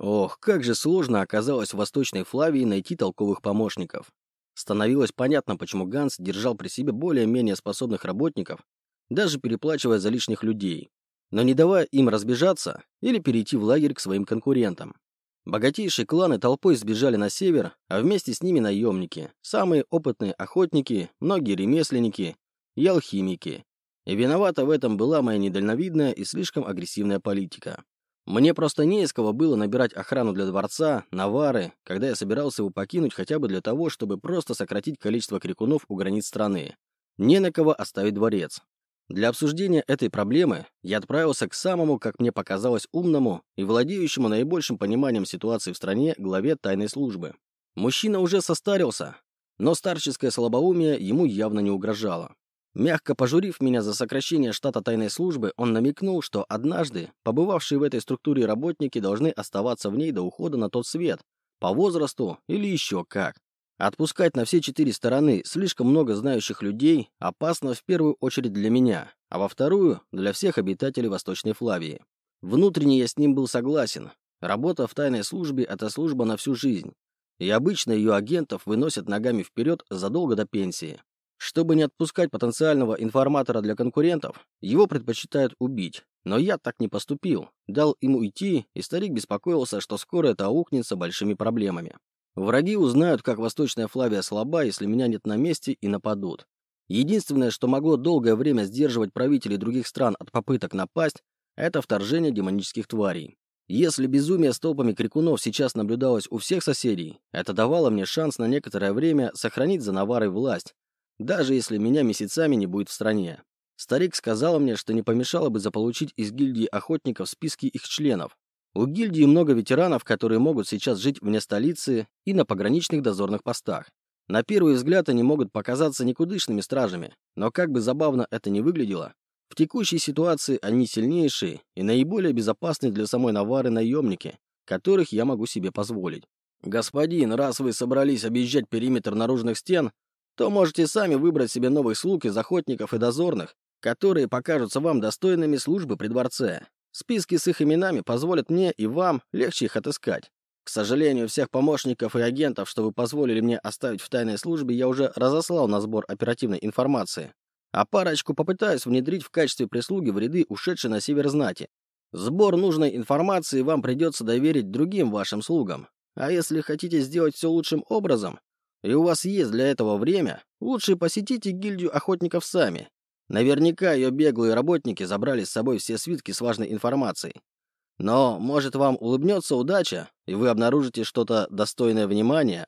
Ох, как же сложно оказалось в Восточной Флавии найти толковых помощников. Становилось понятно, почему Ганс держал при себе более-менее способных работников, даже переплачивая за лишних людей, но не давая им разбежаться или перейти в лагерь к своим конкурентам. Богатейшие кланы толпой сбежали на север, а вместе с ними наемники, самые опытные охотники, многие ремесленники и алхимики. И виновата в этом была моя недальновидная и слишком агрессивная политика. Мне просто не из кого было набирать охрану для дворца, навары, когда я собирался его покинуть хотя бы для того, чтобы просто сократить количество крикунов у границ страны. Не на кого оставить дворец. Для обсуждения этой проблемы я отправился к самому, как мне показалось, умному и владеющему наибольшим пониманием ситуации в стране главе тайной службы. Мужчина уже состарился, но старческое слабоумие ему явно не угрожало. Мягко пожурив меня за сокращение штата тайной службы, он намекнул, что однажды побывавшие в этой структуре работники должны оставаться в ней до ухода на тот свет, по возрасту или еще как. Отпускать на все четыре стороны слишком много знающих людей опасно в первую очередь для меня, а во вторую – для всех обитателей Восточной Флавии. Внутренне я с ним был согласен. Работа в тайной службе – это служба на всю жизнь. И обычно ее агентов выносят ногами вперед задолго до пенсии. Чтобы не отпускать потенциального информатора для конкурентов, его предпочитают убить. Но я так не поступил. Дал ему уйти, и старик беспокоился, что скоро это аукнется большими проблемами. Враги узнают, как Восточная Флавия слаба, если меня нет на месте, и нападут. Единственное, что могло долгое время сдерживать правителей других стран от попыток напасть, это вторжение демонических тварей. Если безумие с толпами крикунов сейчас наблюдалось у всех соседей, это давало мне шанс на некоторое время сохранить за Наварой власть, даже если меня месяцами не будет в стране. Старик сказал мне, что не помешало бы заполучить из гильдии охотников списки их членов, у гильдии много ветеранов, которые могут сейчас жить вне столицы и на пограничных дозорных постах. На первый взгляд они могут показаться никудышными стражами, но как бы забавно это ни выглядело, в текущей ситуации они сильнейшие и наиболее безопасные для самой Навары наемники, которых я могу себе позволить. Господин, раз вы собрались объезжать периметр наружных стен, то можете сами выбрать себе новых слуг из охотников и дозорных, которые покажутся вам достойными службы при дворце. Списки с их именами позволят мне и вам легче их отыскать. К сожалению, всех помощников и агентов, что вы позволили мне оставить в тайной службе, я уже разослал на сбор оперативной информации. А парочку попытаюсь внедрить в качестве прислуги в ряды ушедшей на север знати. Сбор нужной информации вам придется доверить другим вашим слугам. А если хотите сделать все лучшим образом, и у вас есть для этого время, лучше посетите гильдию охотников сами. Наверняка ее беглые работники забрали с собой все свитки с важной информацией. Но, может, вам улыбнется удача, и вы обнаружите что-то достойное внимания,